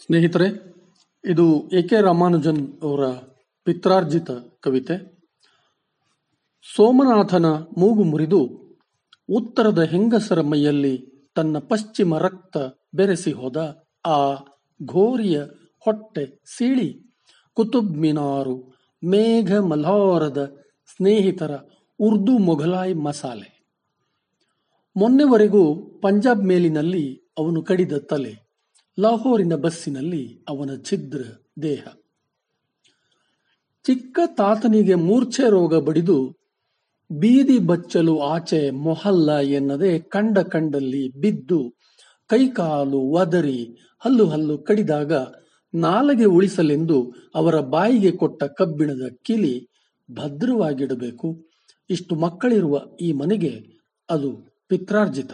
ಸ್ನೇಹಿತರೆ, ಇದು A K Ramanujan ಅವರ ಪಿತ್ರಾರ್ಜಿತ ಕವಿತೆ. ಸೋಮನಾಥನ ಮೂಗು ಮುರಿದು ಉತ್ತರದ ಹೆಂಗಸರ ಮೈಯಲ್ಲಿ ತನ್ನ ಪಶ್ಚಿಮ ರಕ್ತ ಬೆರೆಸಿ ಹೋದ ಆ ಘೋರಿಯ ಹೊಟ್ಟೆ ಸೀಳಿ ಕುತುಬ್ ಮಿನಾರು ಮೇಘ ಮಲ್ಹಾರದ ಸ್ನೇಹಿತರ ಉರ್ದು ಮೊಘಲಾಯ್ ಮಸಾಲೆ. ಮೊನ್ನೆವರೆಗೂ ಪಂಜಾಬ್ ಮೇಲಿನಲ್ಲಿ ಅವನು ಕಡಿದ ತಲೆ. ಲಾಹೋರಿನ ಬಸ್ಸಿನಲ್ಲಿ ಅವನ ಛಿದ್ರ ದೇಹ. ಚಿಕ್ಕ ತಾತನಿಗೆ ಮೂರ್ಛೆ ರೋಗ ಬಡಿದು ಬೀದಿ ಬಚ್ಚಲು ಆಚೆ ಮೊಹಲ್ಲ ಎನ್ನದೆ ಕಂಡ ಕಂಡಲ್ಲಿ ಬಿದ್ದು ಕೈಕಾಲು ಒದರಿ ಹಲ್ಲು ಹಲ್ಲು ಕಡಿದಾಗ ನಾಲಗೆ ಉಳಿಸಲೆಂದು ಅವರ ಬಾಯಿಗೆ ಕೊಟ್ಟ ಕಬ್ಬಿಣದ ಕಿಲಿ ಭದ್ರವಾಗಿಡಬೇಕು. ಇಷ್ಟು ಮಕ್ಕಳಿರುವ ಈ ಮನೆಗೆ ಅದು ಪಿತ್ರಾರ್ಜಿತ.